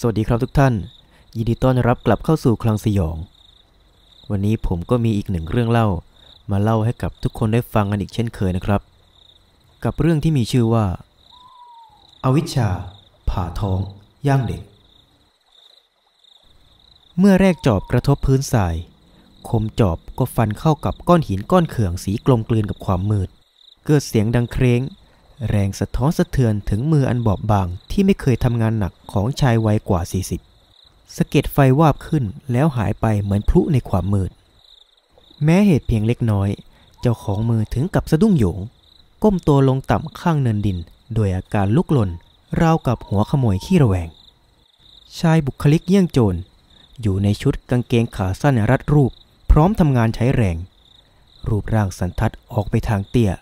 สวัสดีครับทุกท่าน ยินดีต้อนรับกลับเข้าสู่คลังสยอง วันนี้ผมก็มีอีกหนึ่งเรื่องเล่า มาเล่าให้กับทุกคนได้ฟังกันอีกเช่นเคยนะครับ กับเรื่องที่มีชื่อว่าอาวิชชา ผ่าท้อง ย่างเด็ก เมื่อแรกจอบกระทบพื้นทราย คมจอบก็ฟันเข้ากับก้อนหินก้อนเขื่องสีกลมกลืนกับความมืด เกิดเสียงดังเคร้ง แรงสะท้อนสะเทือนถึงมืออันบอบบางที่ไม่เคยทำงานหนักของชายวัยกว่า 40สะเก็ดไฟวาบขึ้นแล้วหายไปเหมือนพลุในความมืด แม้เหตุเพียงเล็กน้อย เจ้าของมือถึงกับสะดุ้งโยง ก้มตัวลงต่ำข้างเนินดิน โดยอาการลุกลน ราวกับหัวขโมยขี้ระแวง ชายบุคลิกเยี่ยงโจร อยู่ในชุดกางเกงขาสั้นรัดรูป พร้อมทำงานใช้แรง รูปร่างสันทัดออกไปทางเตี้ย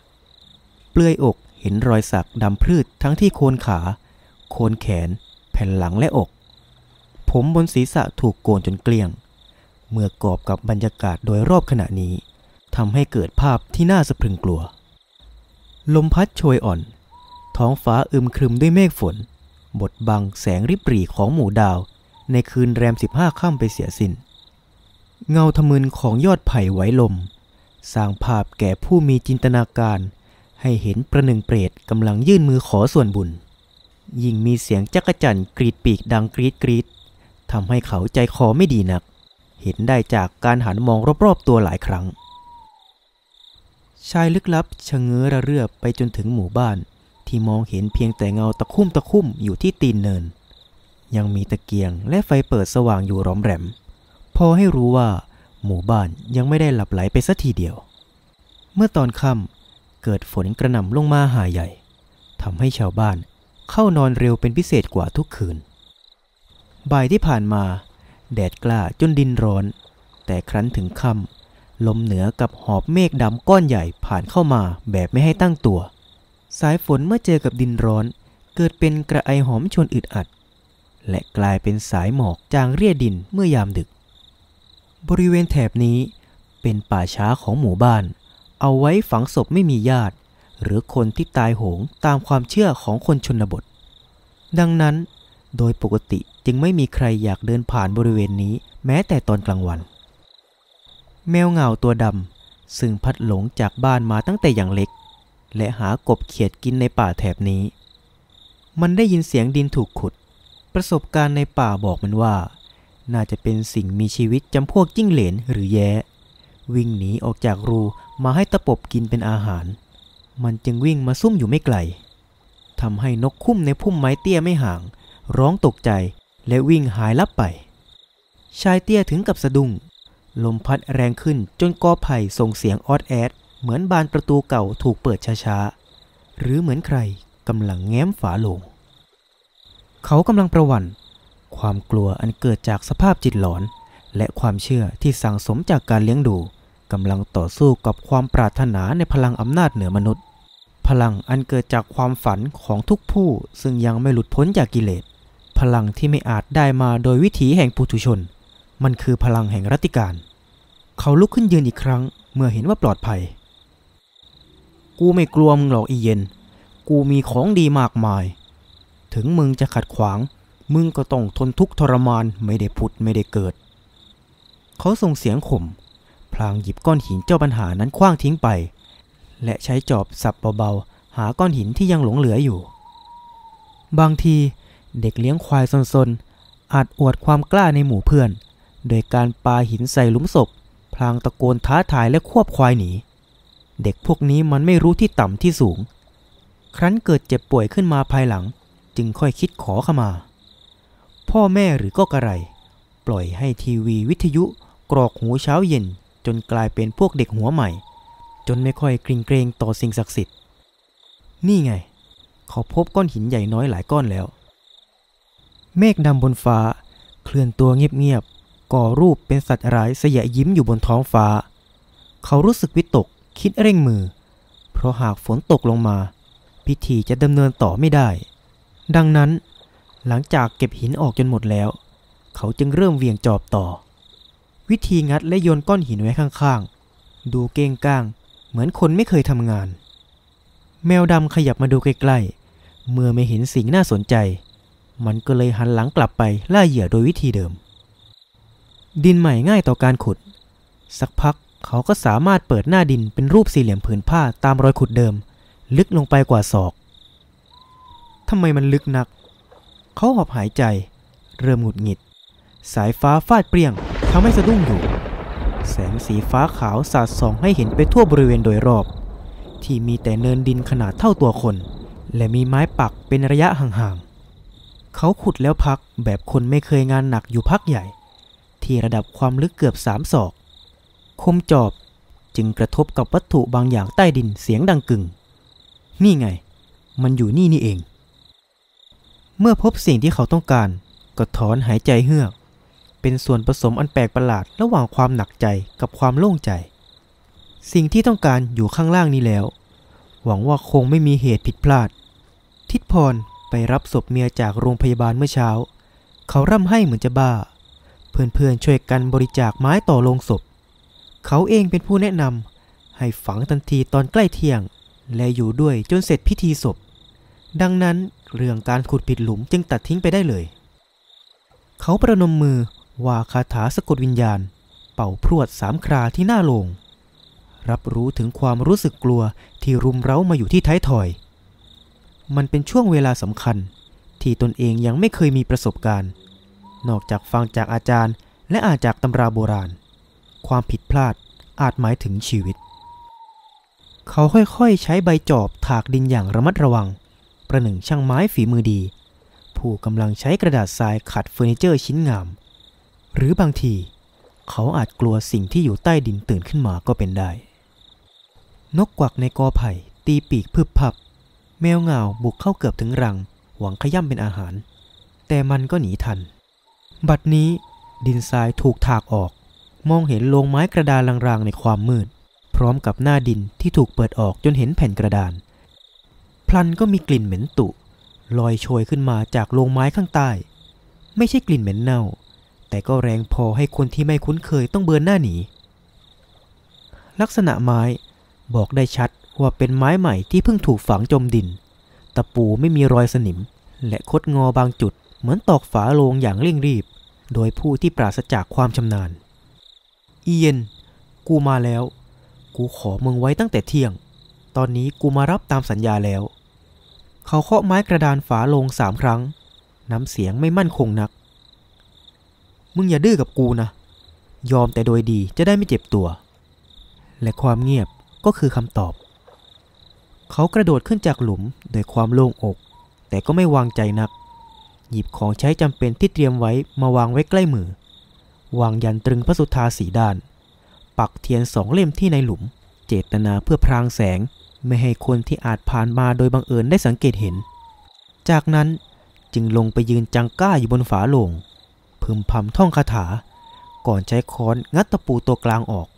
เปลือยอก ห็นรอยสักดำพืชทั้งที่โคนขา โคนแขน แผ่นหลังและอก ผมบนศีรษะถูกโกนจนเกลี้ยง เมื่อกอบกับบรรยากาศโดยรอบขณะนี้ทำให้เกิดภาพที่น่าสะพรึงกลัว ลมพัดโชยอ่อน ท้องฟ้าอึมครึมด้วยเมฆฝน บดบังแสงริบหรี่ของหมู่ดาว ในคืนแรมสิบห้าค่ำไปเสียสิน้น เงาทะมึนของยอดไผ่ไหวลม สร้างภาพแก่ผู้มีจินตนาการ ให้เห็นประหนึ่งเปรตกำลังยื่นมือขอส่วนบุญ ยิ่งมีเสียงจักจั่นกรีดปีกดังกรีดกรีดทำให้เขาใจคอไม่ดีนัก เห็นได้จากการหันมองรอบๆตัวหลายครั้ง ชายลึกลับชะเง้อระเรื่อไปจนถึงหมู่บ้าน ที่มองเห็นเพียงแต่เงาตะคุ่มตะคุ่มอยู่ที่ตีนเนิน ยังมีตะเกียงและไฟเปิดสว่างอยู่ร้อมแรม พอให้รู้ว่า หมู่บ้านยังไม่ได้หลับไหลไปสัทีเดียว เมื่อตอนค่ำ เกิดฝนกระหน่ำลงมาหาใหญ่ทำให้ชาวบ้านเข้านอนเร็วเป็นพิเศษกว่าทุกคืน บ่ายที่ผ่านมา แดดกล้าจนดินร้อน แต่ครั้นถึงค่ำลมเหนือกับหอบเมฆดำก้อนใหญ่ผ่านเข้ามาแบบไม่ให้ตั้งตัว สายฝนเมื่อเจอกับดินร้อน เกิดเป็นกระไอหอมชวนอึดอัด และกลายเป็นสายหมอกจางเรียดินเมื่อยามดึก บริเวณแถบนี้เป็นป่าช้าของหมู่บ้าน เอาไว้ฝังศพไม่มีญาติ หรือคนที่ตายโหงตามความเชื่อของคนชนบท ดังนั้น โดยปกติจึงไม่มีใครอยากเดินผ่านบริเวณนี้แม้แต่ตอนกลางวัน แมวเหงาตัวดำซึ่งพัดหลงจากบ้านมาตั้งแต่อย่างเล็ก และหากบเขียดกินในป่าแถบนี้ มันได้ยินเสียงดินถูกขุด ประสบการณ์ในป่าบอกมันว่า น่าจะเป็นสิ่งมีชีวิตจำพวกจิ้งเหลนหรือแย้ วิ่งหนีออกจากรูมาให้ตะปบกินเป็นอาหาร มันจึงวิ่งมาซุ่มอยู่ไม่ไกลทำให้นกคุ้มในพุ่มไม้เตี้ยไม่ห่าง ร้องตกใจและวิ่งหายลับไป ชายเตี้ยถึงกับสะดุ้ง ลมพัดแรงขึ้นจนกอไผ่ส่งเสียงออดแอด เหมือนบานประตูเก่าถูกเปิดช้าๆ หรือเหมือนใครกำลังแง้มฝาโลง เขากำลังประวัน ความกลัวอันเกิดจากสภาพจิตหลอน และความเชื่อที่สั่งสมจากการเลี้ยงดู กำลังต่อสู้กับความปรารถนาในพลังอำนาจเหนือมนุษย์ พลังอันเกิดจากความฝันของทุกผู้ซึ่งยังไม่หลุดพ้นจากกิเลส พลังที่ไม่อาจได้มาโดยวิถีแห่งปุถุชน มันคือพลังแห่งรัติการ เขาลุกขึ้นยืนอีกครั้ง เมื่อเห็นว่าปลอดภัย กูไม่กลัวมึงหรอกอีเย็น กูมีของดีมากมาย ถึงมึงจะขัดขวาง มึงก็ต้องทนทุกข์ทรมานไม่ได้พุดไม่ได้เกิด เขาส่งเสียงข่ม พลางหยิบก้อนหินเจ้าปัญหานั้นคว้างทิ้งไป และใช้จอบสับเบาๆ หาก้อนหินที่ยังหลงเหลืออยู่ บางทีเด็กเลี้ยงควายซนๆ อาจอวดความกล้าในหมู่เพื่อน โดยการปาหินใส่หลุมศพ พลางตะโกนท้าทายและควบควายหนี เด็กพวกนี้มันไม่รู้ที่ต่ำที่สูง ครั้นเกิดเจ็บป่วยขึ้นมาภายหลัง จึงค่อยคิดขอขมา พ่อแม่หรือก็กระไร ปล่อยให้ทีวีวิทยุกรอกหูเช้าเย็น จนกลายเป็นพวกเด็กหัวใหม่ จนไม่ค่อยกริงเกรงต่อสิ่งศักดิ์สิทธิ์ นี่ไง เขาพบก้อนหินใหญ่น้อยหลายก้อนแล้ว เมฆดำบนฟ้า เคลื่อนตัวเงียบๆก่อรูปเป็นสัตว์ร้ายเสยะยิ้มอยู่บนท้องฟ้า เขารู้สึกวิตกคิดเร่งมือ เพราะหากฝนตกลงมา พิธีจะดำเนินต่อไม่ได้ ดังนั้นหลังจากเก็บหินออกจนหมดแล้ว เขาจึงเริ่มเวียงจอบต่อ วิธีงัดและโยนก้อนหินไว้ข้างๆ ดูเก้งก้าง เหมือนคนไม่เคยทำงาน แมวดำขยับมาดูใกล้ๆ เมื่อไม่เห็นสิ่งน่าสนใจ มันก็เลยหันหลังกลับไปล่าเหยื่อโดยวิธีเดิม ดินใหม่ง่ายต่อการขุด สักพักเขาก็สามารถเปิดหน้าดินเป็นรูปสี่เหลี่ยมผืนผ้าตามรอยขุดเดิม ลึกลงไปกว่าศอกทำไมมันลึกนัก เขาหอบหายใจ เริ่มหงุดหงิด สายฟ้าฟาดเปรี้ยงำให้สะดุ้งอยู่ แสงสีฟ้าขาวสาดส่องให้เห็นไปทั่วบริเวณโดยรอบ ที่มีแต่เนินดินขนาดเท่าตัวคน และมีไม้ปักเป็นระยะห่างๆ เขาขุดแล้วพักแบบคนไม่เคยงานหนักอยู่พักใหญ่ ที่ระดับความลึกเกือบสามศอก คมจอบจึงกระทบกับวัตถุบางอย่างใต้ดินเสียงดังกึ่ง นี่ไง มันอยู่นี่นี่เอง เมื่อพบสิ่งที่เขาต้องการ ก็ถอนหายใจเฮือก เป็นส่วนผสมอันแปลกประหลาดระหว่างความหนักใจกับความโล่งใจ สิ่งที่ต้องการอยู่ข้างล่างนี้แล้ว หวังว่าคงไม่มีเหตุผิดพลาด ทิดพรไปรับศพเมียจากโรงพยาบาลเมื่อเช้า เขาร่ำให้เหมือนจะบ้า เพื่อนๆช่วยกันบริจาคไม้ต่อโลงศพ เขาเองเป็นผู้แนะนำให้ฝังทันทีตอนใกล้เที่ยง และอยู่ด้วยจนเสร็จพิธีศพ ดังนั้นเรื่องการขุดผิดหลุมจึงตัดทิ้งไปได้เลย เขาประนมมือ ว่าคาถาสะกดวิญญาณ เป่าพรวดสามคราที่หน้าโลง รับรู้ถึงความรู้สึกกลัวที่รุมเร้ามาอยู่ที่ท้ายถอย มันเป็นช่วงเวลาสำคัญที่ตนเองยังไม่เคยมีประสบการณ์ นอกจากฟังจากอาจารย์ และอ่านจากตำราโบราณ ความผิดพลาดอาจหมายถึงชีวิต เขาค่อยๆ ใช้ใบจอบถากดินอย่างระมัดระวัง ประหนึ่งช่างไม้ฝีมือดี ผู้กำลังใช้กระดาษทรายขัดเฟอร์นิเจอร์ชิ้นงาม หรือบางที เขาอาจกลัวสิ่งที่อยู่ใต้ดินตื่นขึ้นมาก็เป็นได้ นกกวักในกอไผ่ตีปีกพึบพับ แมวเหงาบุกเข้าเกือบถึงรัง หวังขย่ำเป็นอาหาร แต่มันก็หนีทัน บัดนี้ดินทรายถูกถากออก มองเห็นโลงไม้กระดานลางๆในความมืด พร้อมกับหน้าดินที่ถูกเปิดออกจนเห็นแผ่นกระดาน พลันก็มีกลิ่นเหม็นตุลอยโชยขึ้นมาจากโลงไม้ข้างใต้ ไม่ใช่กลิ่นเหม็นเน่า แต่ก็แรงพอให้คนที่ไม่คุ้นเคยต้องเบือนหน้าหนี ลักษณะไม้บอกได้ชัดว่าเป็นไม้ใหม่ที่เพิ่งถูกฝังจมดิน ตะปูไม่มีรอยสนิม และคดงอบางจุดเหมือนตอกฝาโลงอย่างเร่งรีบ โดยผู้ที่ปราศจากความชำนาญ เอียน กูมาแล้ว กูขอมึงไว้ตั้งแต่เที่ยง ตอนนี้กูมารับตามสัญญาแล้ว เขาเคาะไม้กระดานฝาโลงสามครั้ง น้ำเสียงไม่มั่นคงนัก มึงอย่าดื้อกับกูนะ ยอมแต่โดยดีจะได้ไม่เจ็บตัว และความเงียบก็คือคำตอบ เขากระโดดขึ้นจากหลุมโดยความโล่งอก แต่ก็ไม่วางใจนัก หยิบของใช้จำเป็นที่เตรียมไว้มาวางไว้ใกล้มือ วางยันตรึงพระสุธาสีด้าน ปักเทียนสองเล่มที่ในหลุม เจตนาเพื่อพรางแสงไม่ให้คนที่อาจผ่านมาโดยบังเอิญได้สังเกตเห็น จากนั้นจึงลงไปยืนจังก้าอยู่บนฝาโลง พึมพำท่องคาถา ก่อนใช้ค้อนงัดตะปูตัวกลางออก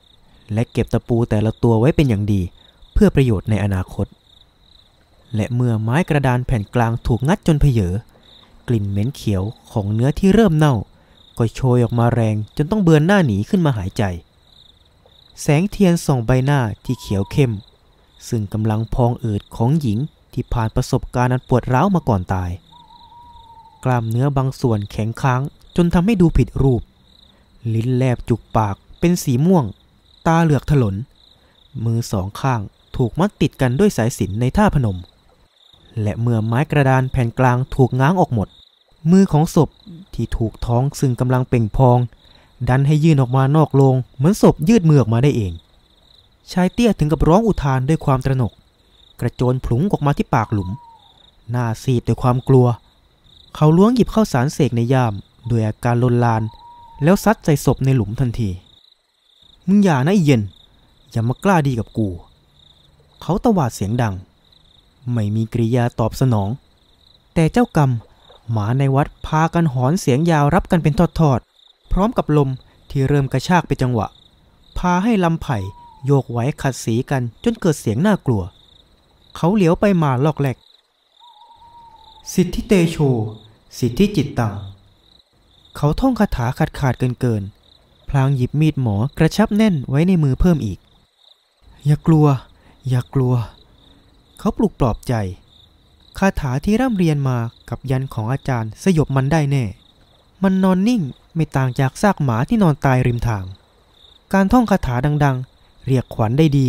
และเก็บตะปูแต่ละตัวไว้เป็นอย่างดี เพื่อประโยชน์ในอนาคต และเมื่อไม้กระดานแผ่นกลางถูกงัดจนเพเยอกลิ่นเหม็นเขียวของเนื้อที่เริ่มเน่า ก็โชยออกมาแรงจนต้องเบือนหน้าหนีขึ้นมาหายใจ แสงเทียนส่องใบหน้าที่เขียวเข้ม ซึ่งกำลังพองอืดของหญิงที่ผ่านประสบการณ์อันปวดร้าวมาก่อนตาย กล้ามเนื้อบางส่วนแข็งค้าง จนทำให้ดูผิดรูป ลิ้นแลบจุกปากเป็นสีม่วง ตาเหลือกถลน มือสองข้างถูกมัดติดกันด้วยสายสิญจนในท่าพนม และเมื่อไม้กระดานแผ่นกลางถูกง้างออกหมด มือของศพที่ถูกท้องซึ่งกำลังเป่งพอง ดันให้ยื่นออกมานอกโลง เหมือนศพยืดมือออกมาได้เอง ชายเตี้ยถึงกับร้องอุทานด้วยความตระหนก กระโจนผลุงออกมาที่ปากหลุม หน้าซีดด้วยความกลัว เขาล้วงหยิบข้าวสารเสกในย่าม ด้วยอาการลนลาน แล้วซัดใส่ศพในหลุมทันที มึงอย่านะไอเย็น อย่ามากล้าดีกับกู เขาตวาดเสียงดัง ไม่มีกริยาตอบสนอง แต่เจ้ากรรมหมาในวัดพากันหอนเสียงยาวรับกันเป็นทอดๆ พร้อมกับลมที่เริ่มกระชากไปจังหวะ พาให้ลำไผ่โยกไหวขัดสีกันจนเกิดเสียงน่ากลัว เขาเหลียวไปมาลอกแหลก สิทธิเตโช สิทธิจิตตัง เขาท่องคาถาขาดขาดเกินเกิน พลางหยิบมีดหมอกระชับแน่นไว้ในมือเพิ่มอีก อย่ากลัว อย่ากลัว เขาปลุกปลอบใจ คาถาที่ร่ำเรียนมากับยันของอาจารย์สยบมันได้แน่ มันนอนนิ่งไม่ต่างจากซากหมาที่นอนตายริมทาง การท่องคาถาดัง ๆ เรียกขวัญได้ดี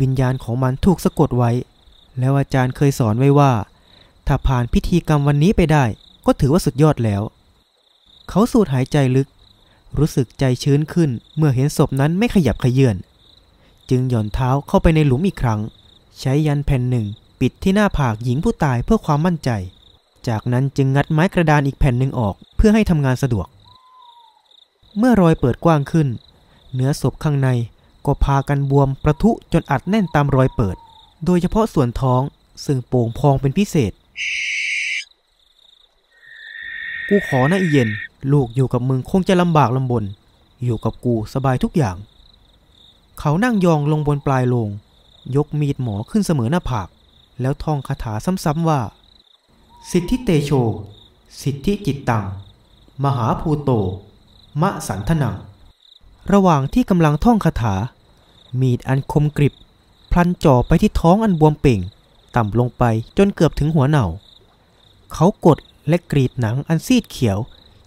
วิญญาณของมันถูกสะกดไว้ แล้วอาจารย์เคยสอนไว้ว่า ถ้าผ่านพิธีกรรมวันนี้ไปได้ ก็ถือว่าสุดยอดแล้ว เขาสูดหายใจลึก รู้สึกใจชื้นขึ้นเมื่อเห็นศพนั้นไม่ขยับขยื่นจึงหย่อนเท้าเข้าไปในหลุมอีกครั้ง ใช้ยันแผ่นหนึ่ง ปิดที่หน้าผากหญิงผู้ตายเพื่อความมั่นใจ จากนั้นจึงงัดไม้กระดานอีกแผ่นหนึ่งออกเพื่อให้ทำงานสะดวก เมื่อรอยเปิดกว้างขึ้น เนื้อศพข้างในก็พากันบวมประทุจนอัดแน่นตามรอยเปิด โดยเฉพาะส่วนท้องซึ่งโป่งพองเป็นพิเศษ กูขอนะอีเย็น ลูกอยู่กับมึงคงจะลำบากลำบน อยู่กับกูสบายทุกอย่าง เขานั่งยองลงบนปลายโลง ยกมีดหมอขึ้นเสมอหน้าผาก แล้วท่องคาถาซ้ำๆว่า สิทธิเตโช สิทธิจิตตัง มหาภูโต มะสันทนัง ระหว่างที่กำลังท่องคาถา มีดอันคมกริบ พลันจ่อไปที่ท้องอันบวมเป่ง ต่ำลงไปจนเกือบถึงหัวเหน่า เขากด และกรีดหนังอันซีดเขียว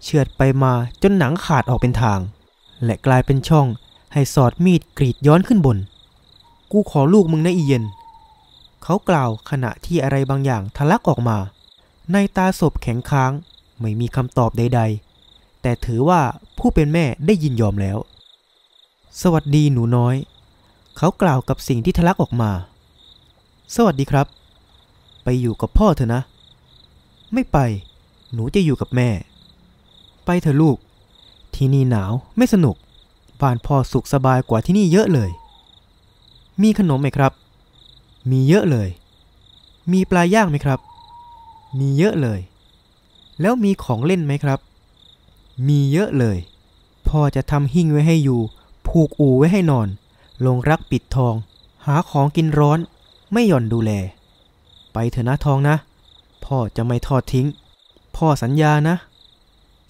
เฉือดไปมาจนหนังขาดออกเป็นทาง และกลายเป็นช่องให้สอดมีดกรีดย้อนขึ้นบน กูขอลูกมึงนะอีเย็น เขากล่าวขณะที่อะไรบางอย่างทะลักออกมา ในตาศพแข็งค้างไม่มีคำตอบใด ๆ แต่ถือว่าผู้เป็นแม่ได้ยินยอมแล้ว สวัสดีหนูน้อย เขากล่าวกับสิ่งที่ทะลักออกมา สวัสดีครับ ไปอยู่กับพ่อเถอะนะ ไม่ไป หนูจะอยู่กับแม่ ไปเถอะลูก ที่นี่หนาวไม่สนุก บ้านพ่อสุขสบายกว่าที่นี่เยอะเลย มีขนมไหมครับ มีเยอะเลย มีปลาย่างไหมครับ มีเยอะเลย แล้วมีของเล่นไหมครับ มีเยอะเลย พ่อจะทำหิ้งไว้ให้อยู่ ผูกอู่ไว้ให้นอน ลงรักปิดทอง หาของกินร้อน ไม่หย่อนดูแล ไปเถอะนะทองนะ พ่อจะไม่ทอดทิ้ง พ่อสัญญานะ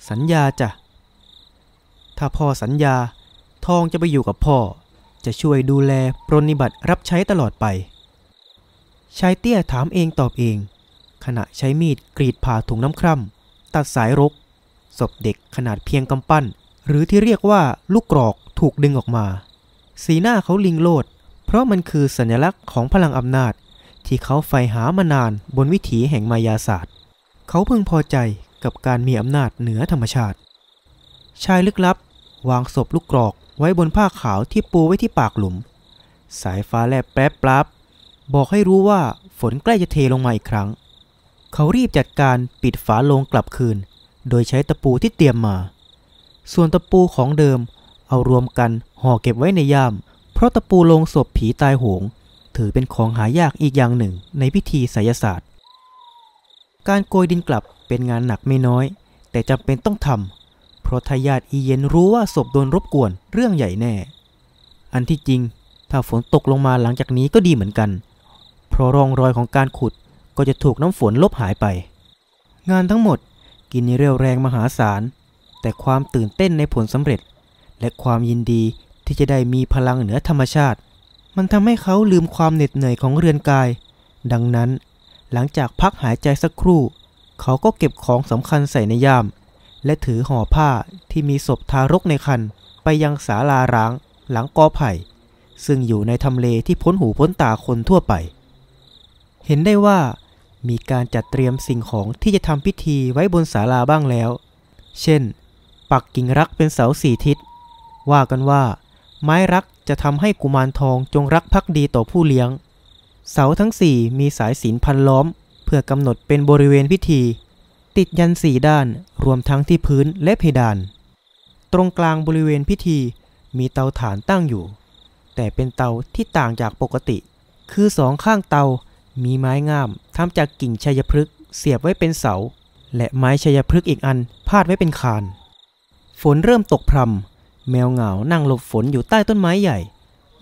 สัญญาจ้ะ ถ้าพ่อสัญญา ทองจะไปอยู่กับพ่อ จะช่วยดูแลปรนนิบัติรับใช้ตลอดไป ชายเตี้ยถามเองตอบเอง ขณะใช้มีดกรีดผ่าถุงน้ำคร่ำตัดสายรก ศพเด็กขนาดเพียงกำปั้น หรือที่เรียกว่าลูกกรอกถูกดึงออกมา สีหน้าเขาลิงโลด เพราะมันคือสัญลักษณ์ของพลังอำนาจที่เขาใฝ่หามานานบนวิถีแห่งมายาศาสตร์ เขาพึงพอใจกับการมีอำนาจเหนือธรรมชาติ ชายลึกลับ วางศพลูกกรอกไว้บนผ้าขาวที่ปูไว้ที่ปากหลุม สายฟ้าแลบแป๊บปลับ บอกให้รู้ว่าฝนใกล้จะเทลงมาอีกครั้ง เขารีบจัดการปิดฝาโลงกลับคืน โดยใช้ตะปูที่เตรียมมา ส่วนตะปูของเดิมเอารวมกันห่อเก็บไว้ในย่าม เพราะตะปูโลงศพผีตายโหง ถือเป็นของหายากอีกอย่างหนึ่งในพิธีไสยศาสตร์ การโกยดินกลับเป็นงานหนักไม่น้อย แต่จำเป็นต้องทำเพราะทายาทอีเย็นรู้ว่าศพโดนรบกวนเรื่องใหญ่แน่ อันที่จริง ถ้าฝนตกลงมาหลังจากนี้ก็ดีเหมือนกัน เพราะร่องรอยของการขุดก็จะถูกน้ำฝนลบหายไป งานทั้งหมดกินเรี่ยวแรงมหาศาล แต่ความตื่นเต้นในผลสำเร็จ และความยินดีที่จะได้มีพลังเหนือธรรมชาติ มันทำให้เขาลืมความเหน็ดเหนื่อยของเรือนกาย ดังนั้น หลังจากพักหายใจสักครู่ เขาก็เก็บของสำคัญใส่ในย่าม และถือห่อผ้าที่มีศพทารกในคันไปยังศาลาร้าง หลังกอไผ่ ซึ่งอยู่ในทำเลที่พ้นหูพ้นตาคนทั่วไป เห็นได้ว่ามีการจัดเตรียมสิ่งของที่จะทำพิธีไว้บนศาลาบ้างแล้ว เช่น ปักกิ่งรักเป็นเสาสี่ทิศ ว่ากันว่า ไม้รักจะทำให้กุมารทองจงรักภักดีต่อผู้เลี้ยง เสาทั้งสี่มีสายศีลพันล้อม เพื่อกำหนดเป็นบริเวณพิธี ติดยันสี่ด้านรวมทั้งที่พื้นและเพดาน ตรงกลางบริเวณพิธีมีเตาถ่านตั้งอยู่ แต่เป็นเตาที่ต่างจากปกติ คือสองข้างเตามีไม้งามทำจากกิ่งชัยพฤกษ์เสียบไว้เป็นเสา และไม้ชัยพฤกษ์อีกอันพาดไว้เป็นคาน ฝนเริ่มตกพรำแมวเหงานั่งหลบฝนอยู่ใต้ต้นไม้ใหญ่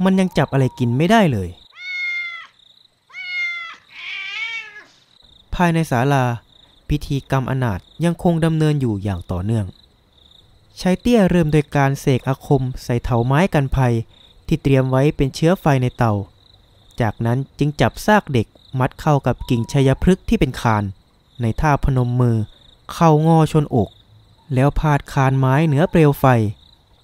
มันยังจับอะไรกินไม่ได้เลยายในศาลา พิธีกรรมอนาถยังคงดำเนินอยู่อย่างต่อเนื่องชายเตี้ยเริ่มโดยการเสกอาคมใส่เถาไม้กันภัยที่เตรียมไว้เป็นเชื้อไฟในเตา จากนั้นจึงจับซากเด็กมัดเข้ากับกิ่งชัยพฤกษ์ที่เป็นคาน ในท่าพนมมือ เข้างอชนอก แล้วพาดคานไม้เหนือเปลวไฟ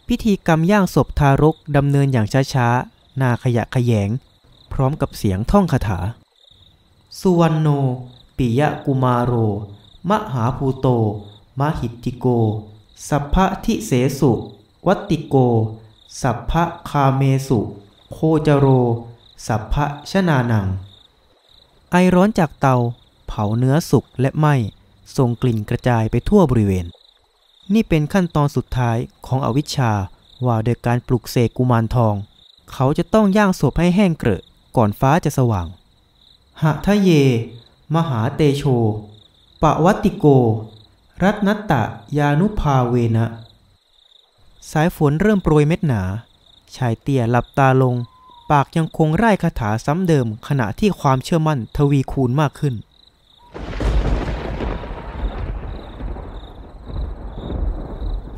พิธีกรรมย่างศพทารกดำเนินอย่างช้าๆนาขยะขยง พร้อมกับเสียงท่องคาถา สุวรรณโน ปิยะกุมาโร มหาภูโต มหิติโก สัพพะทิเสสุ วัตติโก สัพพะคาเมสุ โคจโร สัพพะชนานัง ไอร้อนจากเตา เผาเนื้อสุกและไหมส่งกลิ่นกระจายไปทั่วบริเวณ นี่เป็นขั้นตอนสุดท้ายของอวิชชาว่าโดยการปลุกเสกกุมารทอง เขาจะต้องย่างศพให้แห้งเกรอะก่อนฟ้าจะสว่างหะทะเย มหาเตโช ปวัตติโก รัตนัตตะยานุภาเวนะ สายฝนเริ่มโปรยเม็ดหนา ชายเตี่ยหลับตาลง ปากยังคงไร้คาถาซ้ำเดิมขณะที่ความเชื่อมั่นทวีคูณมากขึ้น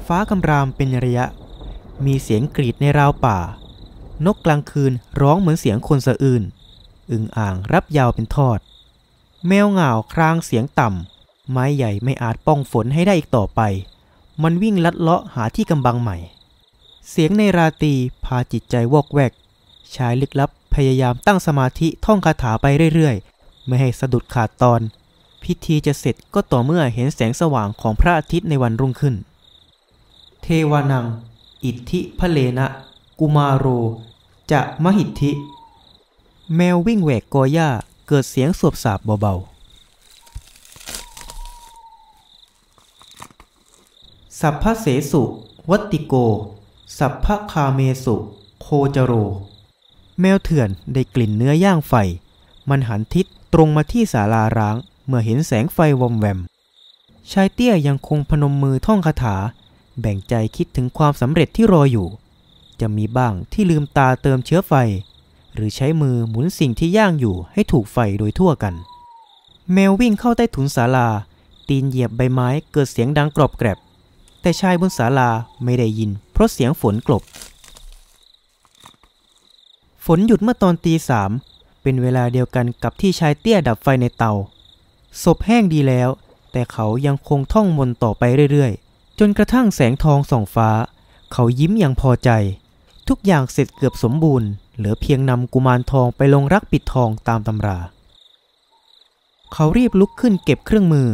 ฟ้ากำรามเป็นระยะ มีเสียงกรีดในราวป่า นกกลางคืนร้องเหมือนเสียงคนสะอื่น อึ่งอ่างรับยาวเป็นทอด แมวเหงาครางเสียงต่ำ ไม้ใหญ่ไม่อาจป้องฝนให้ได้อีกต่อไป มันวิ่งลัดเลาะหาที่กำบังใหม่ เสียงในราตีพาจิตใจวอกแวก ชายลึกลับพยายามตั้งสมาธิท่องคาถาไปเรื่อยๆ ไม่ให้สะดุดขาดตอน พิธีจะเสร็จก็ต่อเมื่อเห็นแสงสว่างของพระอาทิตย์ในวันรุ่งขึ้น เทวานัง อิทธิพะเลนะ กุมารโร จะมหิทธิ แมววิ่งแหวกกอหญ้า เกิดเสียงสวบสาบเบาๆ สัพพะเสสุวัตติโก สัพพะคาเมสุ โคจโร แมวเถื่อนได้กลิ่นเนื้อย่างไฟ มันหันทิศตรงมาที่ศาลาร้าง เมื่อเห็นแสงไฟวอมแวม ชายเตี้ยยังคงพนมมือท่องคาถา แบ่งใจคิดถึงความสำเร็จที่รออยู่ จะมีบ้างที่ลืมตาเติมเชื้อไฟ หรือใช้มือหมุนสิ่งที่ย่างอยู่ให้ถูกไฟโดยทั่วกัน แมววิ่งเข้าใต้ถุนศาลา ตีนเหยียบใบไม้เกิดเสียงดังกรอบแกรบ แต่ชายบนศาลาไม่ได้ยิน เพราะเสียงฝนกลบ ฝนหยุดเมื่อตอนตีสามเป็นเวลาเดียวกันกับที่ชายเตี้ยดับไฟในเตา ศพแห้งดีแล้ว แต่เขายังคงท่องมนต์ต่อไปเรื่อยๆ จนกระทั่งแสงทองส่องฟ้า เขายิ้มอย่างพอใจ ทุกอย่างเสร็จเกือบสมบูรณ์ เหลือเพียงนำกุมารทองไปลงรักปิดทองตามตำรา เขารีบลุกขึ้นเก็บเครื่องมือ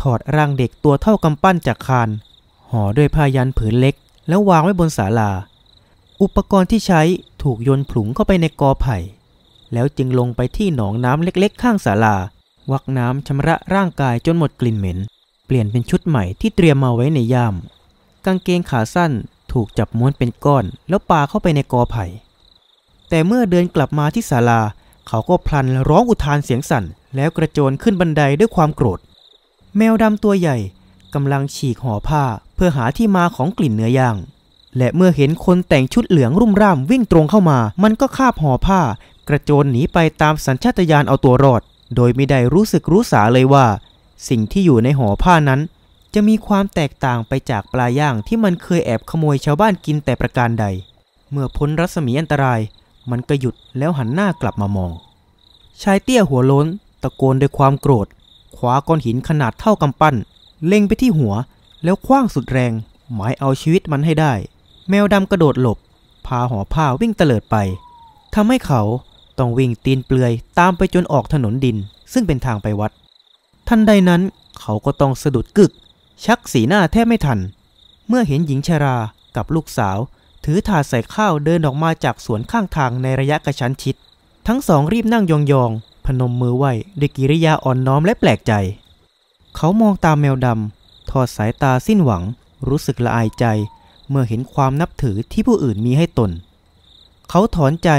ถอดร่างเด็กตัวเท่ากำปั้นจากคานห่อด้วยผ้ายันผืนเล็ก แล้ววางไว้บนศาลา อุปกรณ์ที่ใช้ถูกโยนผลุงเข้าไปในกอไผ่ แล้วจึงลงไปที่หนองน้ำเล็กๆ ข้างศาลา วักน้ำชำระร่างกายจนหมดกลิ่นเหม็น เปลี่ยนเป็นชุดใหม่ที่เตรียมมาไว้ในย่าม กางเกงขาสั้นถูกจับม้วนเป็นก้อน แล้วปาเข้าไปในกอไผ่ แต่เมื่อเดินกลับมาที่ศาลา เขาก็พลันร้องอุทานเสียงสั่น แล้วกระโจนขึ้นบันไดด้วยความโกรธ แมวดำตัวใหญ่กำลังฉีกห่อผ้าเพื่อหาที่มาของกลิ่นเนื้อย่าง และเมื่อเห็นคนแต่งชุดเหลืองรุ่มร่ามวิ่งตรงเข้ามา มันก็คาบห่อผ้า กระโจนหนีไปตามสัญชาตญาณเอาตัวรอด โดยไม่ได้รู้สึกรู้สาเลยว่า สิ่งที่อยู่ในห่อผ้านั้น จะมีความแตกต่างไปจากปลาย่างที่มันเคยแอบขโมยชาวบ้านกินแต่ประการใด เมื่อพ้นรัศมีอันตราย มันก็หยุดแล้วหันหน้ากลับมามอง ชายเตี้ยหัวล้น ตะโกนด้วยความโกรธคว้าก้อนหินขนาดเท่ากำปั้น เล็งไปที่หัว แล้วคว้างสุดแรง หมายเอาชีวิตมันให้ได้ แมวดำกระโดดหลบ พาห่อผ้าวิ่งเตลิดไปทำให้เขาต้องวิ่งตีนเปลือยตามไปจนออกถนนดิน ซึ่งเป็นทางไปวัด ทันใดนั้นเขาก็ต้องสะดุดกึก ชักสีหน้าแทบไม่ทัน เมื่อเห็นหญิงชรากับลูกสาว ถือถาดใส่ข้าวเดินออกมาจากสวนข้างทางในระยะกระชั้นชิด ทั้งสองรีบนั่งยองๆ พนมมือไหวด้วยกิริยาอ่อนน้อมและแปลกใจ เขามองตามแมวดำทอดสายตาสิ้นหวัง รู้สึกละอายใจ เมื่อเห็นความนับถือที่ผู้อื่นมีให้ตน เขาถอนใจ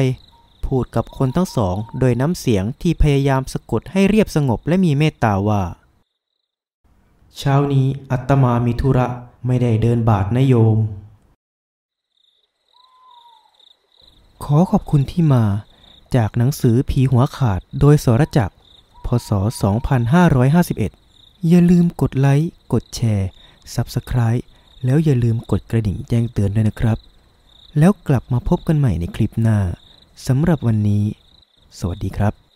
พูดกับคนทั้งสอง โดยน้ำเสียงที่พยายามสะกดให้เรียบสงบและมีเมตตาว่า เช้านี้อัตมามีธุระไม่ได้เดินบาทนะโยม ขอขอบคุณที่มาจากหนังสือผีหัวขาดโดยสรจักร พศ 2551 อย่าลืมกดไลค์ กดแชร์ Subscribe แล้วอย่าลืมกดกระดิ่งแจ้งเตือนด้วยนะครับ แล้วกลับมาพบกันใหม่ในคลิปหน้าสำหรับวันนี้ สวัสดีครับ